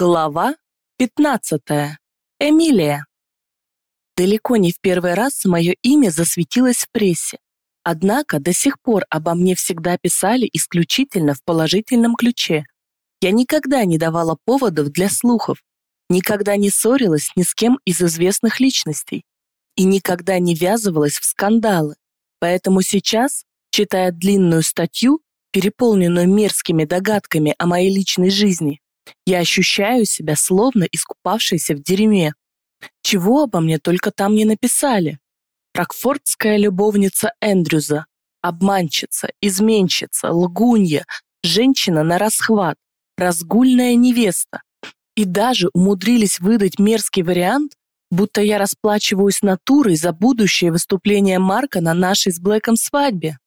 Глава 15. Эмилия. Далеко не в первый раз мое имя засветилось в прессе. Однако до сих пор обо мне всегда писали исключительно в положительном ключе. Я никогда не давала поводов для слухов, никогда не ссорилась ни с кем из известных личностей и никогда не ввязывалась в скандалы. Поэтому сейчас, читая длинную статью, переполненную мерзкими догадками о моей личной жизни, я ощущаю себя словно искупавшейся в дерьме. Чего обо мне только там не написали. Рокфордская любовница Эндрюза, обманщица, изменщица, лгунья, женщина на расхват, разгульная невеста. И даже умудрились выдать мерзкий вариант, будто я расплачиваюсь натурой за будущее выступление Марка на нашей с Блэком свадьбе.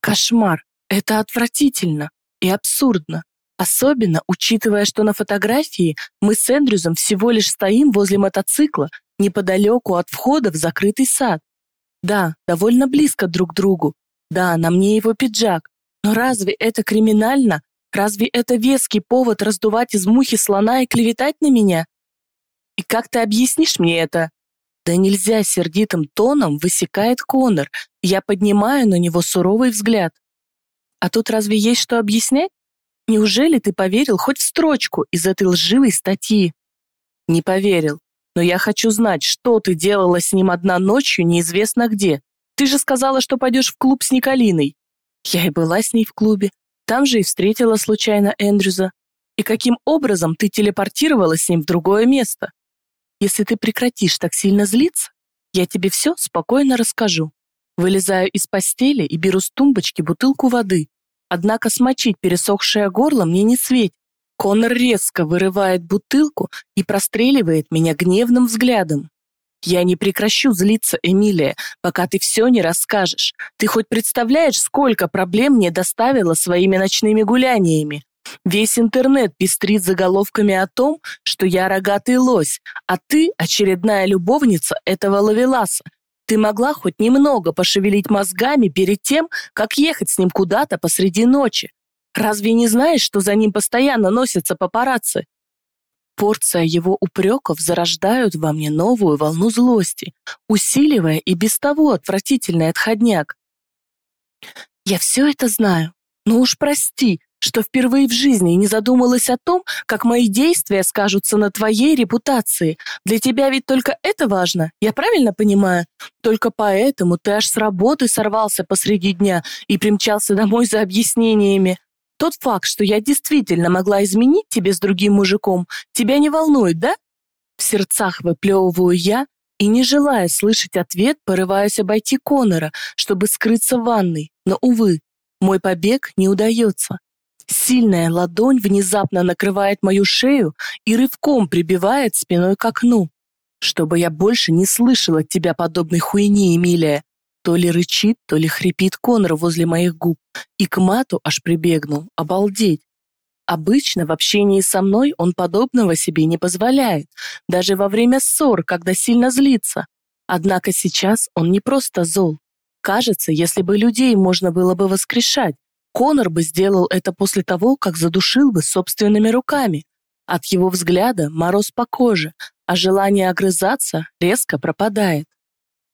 Кошмар. Это отвратительно и абсурдно. Особенно, учитывая, что на фотографии мы с Эндрюзом всего лишь стоим возле мотоцикла, неподалеку от входа в закрытый сад. Да, довольно близко друг к другу. Да, на мне его пиджак. Но разве это криминально? Разве это веский повод раздувать из мухи слона и клеветать на меня? И как ты объяснишь мне это? Да нельзя сердитым тоном высекает Конор. Я поднимаю на него суровый взгляд. А тут разве есть что объяснять? Неужели ты поверил хоть в строчку из этой лживой статьи? Не поверил. Но я хочу знать, что ты делала с ним одна ночью неизвестно где. Ты же сказала, что пойдешь в клуб с Николиной. Я и была с ней в клубе. Там же и встретила случайно Эндрюза. И каким образом ты телепортировалась с ним в другое место? Если ты прекратишь так сильно злиться, я тебе все спокойно расскажу. Вылезаю из постели и беру с тумбочки бутылку воды, Однако смочить пересохшее горло мне не светит. Конор резко вырывает бутылку и простреливает меня гневным взглядом. «Я не прекращу злиться, Эмилия, пока ты все не расскажешь. Ты хоть представляешь, сколько проблем мне доставило своими ночными гуляниями? Весь интернет пестрит заголовками о том, что я рогатый лось, а ты очередная любовница этого ловеласа, ты могла хоть немного пошевелить мозгами перед тем, как ехать с ним куда-то посреди ночи. Разве не знаешь, что за ним постоянно носятся папарацци? Порция его упреков зарождают во мне новую волну злости, усиливая и без того отвратительный отходняк. Я все это знаю, но уж прости, что впервые в жизни не задумалась о том, как мои действия скажутся на твоей репутации. Для тебя ведь только это важно, я правильно понимаю? Только поэтому ты аж с работы сорвался посреди дня и примчался домой за объяснениями. Тот факт, что я действительно могла изменить тебе с другим мужиком, тебя не волнует, да? В сердцах выплевываю я и, не желая слышать ответ, порываюсь обойти Конора, чтобы скрыться в ванной. Но, увы, мой побег не удается. Сильная ладонь внезапно накрывает мою шею и рывком прибивает спиной к окну. Чтобы я больше не слышала от тебя подобной хуйни, Эмилия. То ли рычит, то ли хрипит Конор возле моих губ. И к мату аж прибегнул. Обалдеть. Обычно в общении со мной он подобного себе не позволяет, даже во время ссор, когда сильно злится. Однако сейчас он не просто зол. Кажется, если бы людей можно было бы воскрешать, Конор бы сделал это после того, как задушил бы собственными руками. От его взгляда мороз по коже, а желание огрызаться резко пропадает.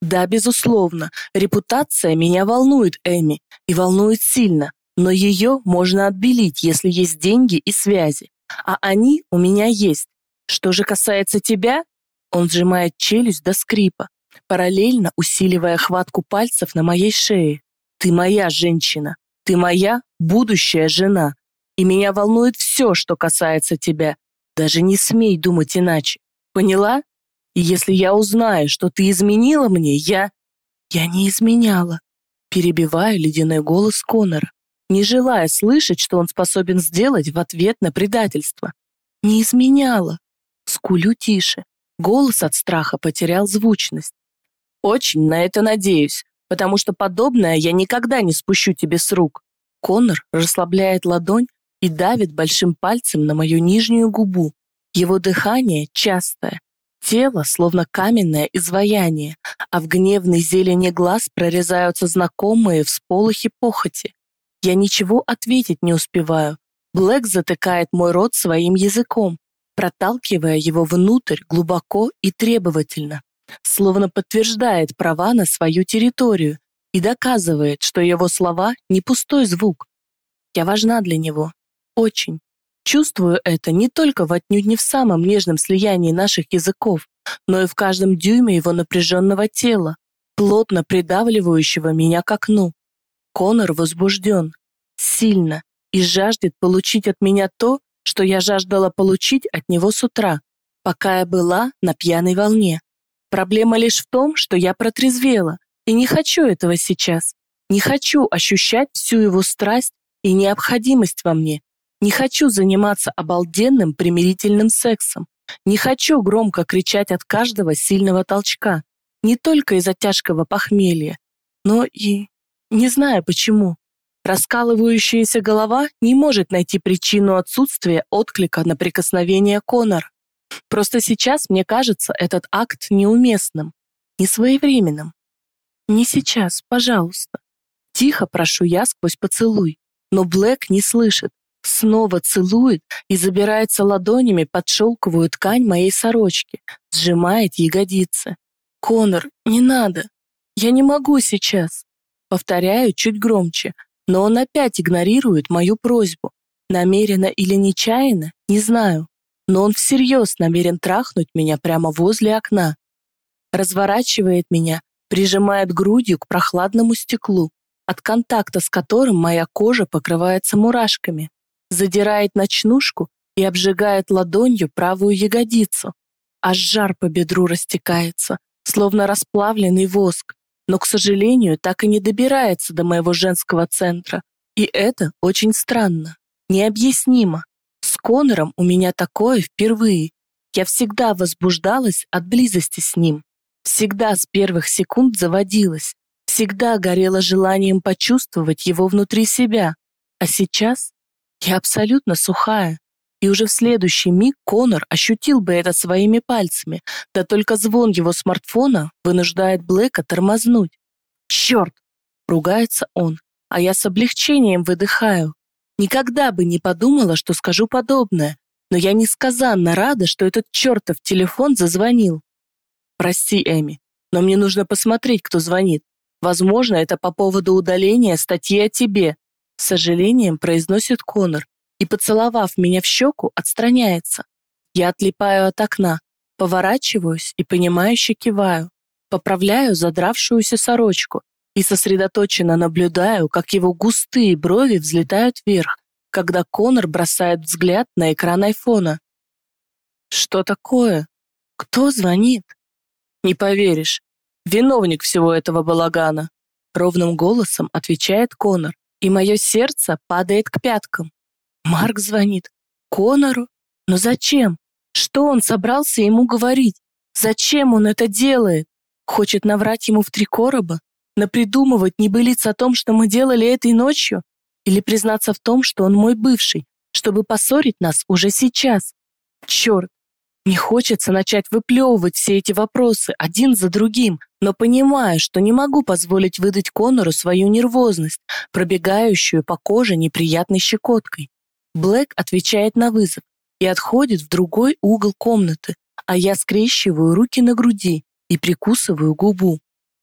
Да, безусловно, репутация меня волнует, Эми, и волнует сильно, но ее можно отбелить, если есть деньги и связи. А они у меня есть. Что же касается тебя, он сжимает челюсть до скрипа, параллельно усиливая хватку пальцев на моей шее. Ты моя женщина, ты моя будущая жена, и меня волнует все, что касается тебя. Даже не смей думать иначе. Поняла? И если я узнаю, что ты изменила мне, я... Я не изменяла. Перебиваю ледяной голос Конора, не желая слышать, что он способен сделать в ответ на предательство. Не изменяла. Скулю тише. Голос от страха потерял звучность. Очень на это надеюсь потому что подобное я никогда не спущу тебе с рук. Конор расслабляет ладонь и давит большим пальцем на мою нижнюю губу. Его дыхание частое, тело словно каменное изваяние, а в гневной зелени глаз прорезаются знакомые всполохи похоти. Я ничего ответить не успеваю. Блэк затыкает мой рот своим языком. проталкивая его внутрь глубоко и требовательно, словно подтверждает права на свою территорию и доказывает, что его слова не пустой звук. Я важна для него. Очень. Чувствую это не только в отнюдь не в самом нежном слиянии наших языков, но и в каждом дюйме его напряженного тела, плотно придавливающего меня к окну. Конор возбужден, сильно, и жаждет получить от меня то, что я жаждала получить от него с утра, пока я была на пьяной волне. Проблема лишь в том, что я протрезвела, и не хочу этого сейчас. Не хочу ощущать всю его страсть и необходимость во мне. Не хочу заниматься обалденным примирительным сексом. Не хочу громко кричать от каждого сильного толчка. Не только из-за тяжкого похмелья, но и... Не знаю почему. Раскалывающаяся голова не может найти причину отсутствия отклика на прикосновение Конор. Просто сейчас мне кажется этот акт неуместным, несвоевременным. Не сейчас, пожалуйста. Тихо прошу я сквозь поцелуй, но Блэк не слышит. Снова целует и забирается ладонями под шелковую ткань моей сорочки, сжимает ягодицы. «Конор, не надо! Я не могу сейчас!» Повторяю чуть громче, но он опять игнорирует мою просьбу. Намеренно или нечаянно, не знаю. Но он всерьез намерен трахнуть меня прямо возле окна. Разворачивает меня, прижимает грудью к прохладному стеклу, от контакта с которым моя кожа покрывается мурашками, задирает ночнушку и обжигает ладонью правую ягодицу. Аж жар по бедру растекается, словно расплавленный воск но, к сожалению, так и не добирается до моего женского центра. И это очень странно, необъяснимо. Конором у меня такое впервые. Я всегда возбуждалась от близости с ним. Всегда с первых секунд заводилась. Всегда горела желанием почувствовать его внутри себя. А сейчас я абсолютно сухая. И уже в следующий миг Конор ощутил бы это своими пальцами, да только звон его смартфона вынуждает Блэка тормознуть. «Черт!» — ругается он, а я с облегчением выдыхаю. Никогда бы не подумала, что скажу подобное, но я несказанно рада, что этот чертов телефон зазвонил. «Прости, Эми, но мне нужно посмотреть, кто звонит. Возможно, это по поводу удаления статьи о тебе», с сожалением произносит Конор, и, поцеловав меня в щеку, отстраняется. Я отлипаю от окна, поворачиваюсь и понимающе киваю, поправляю задравшуюся сорочку и сосредоточенно наблюдаю, как его густые брови взлетают вверх, когда Конор бросает взгляд на экран айфона. Что такое? Кто звонит? Не поверишь. Виновник всего этого балагана. Ровным голосом отвечает Конор, и мое сердце падает к пяткам. Марк звонит. Конору? Но зачем? Что он собрался ему говорить? Зачем он это делает? Хочет наврать ему в три короба? Напридумывать небылиц о том, что мы делали этой ночью? Или признаться в том, что он мой бывший, чтобы поссорить нас уже сейчас? Черт, не хочется начать выплевывать все эти вопросы один за другим, но понимаю, что не могу позволить выдать Конору свою нервозность, пробегающую по коже неприятной щекоткой. Блэк отвечает на вызов и отходит в другой угол комнаты, а я скрещиваю руки на груди и прикусываю губу.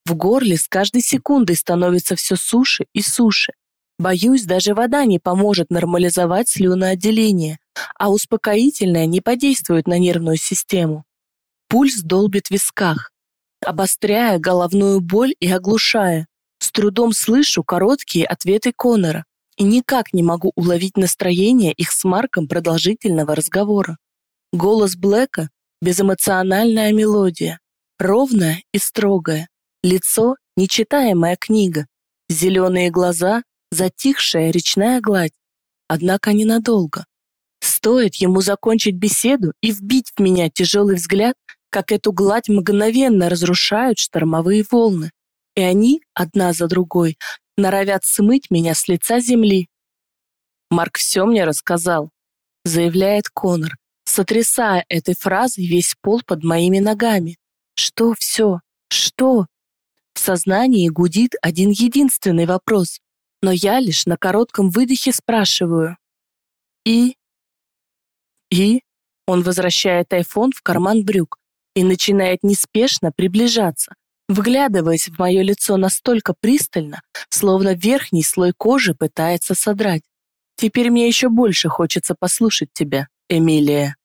В горле с каждой секундой становится все суше и суше. Боюсь, даже вода не поможет нормализовать слюноотделение, а успокоительное не подействует на нервную систему. Пульс долбит в висках, обостряя головную боль и оглушая. С трудом слышу короткие ответы Конора, и никак не могу уловить настроение их с Марком продолжительного разговора. Голос Блэка — безэмоциональная мелодия, ровная и строгая, лицо — нечитаемая книга, зеленые глаза — затихшая речная гладь, однако ненадолго. Стоит ему закончить беседу и вбить в меня тяжелый взгляд, как эту гладь мгновенно разрушают штормовые волны. И они, одна за другой, норовят смыть меня с лица земли. Марк все мне рассказал, заявляет Конор, сотрясая этой фразой весь пол под моими ногами. Что все? Что? В сознании гудит один единственный вопрос, но я лишь на коротком выдохе спрашиваю. И? И? Он возвращает айфон в карман брюк и начинает неспешно приближаться, вглядываясь в мое лицо настолько пристально, словно верхний слой кожи пытается содрать. Теперь мне еще больше хочется послушать тебя, Эмилия.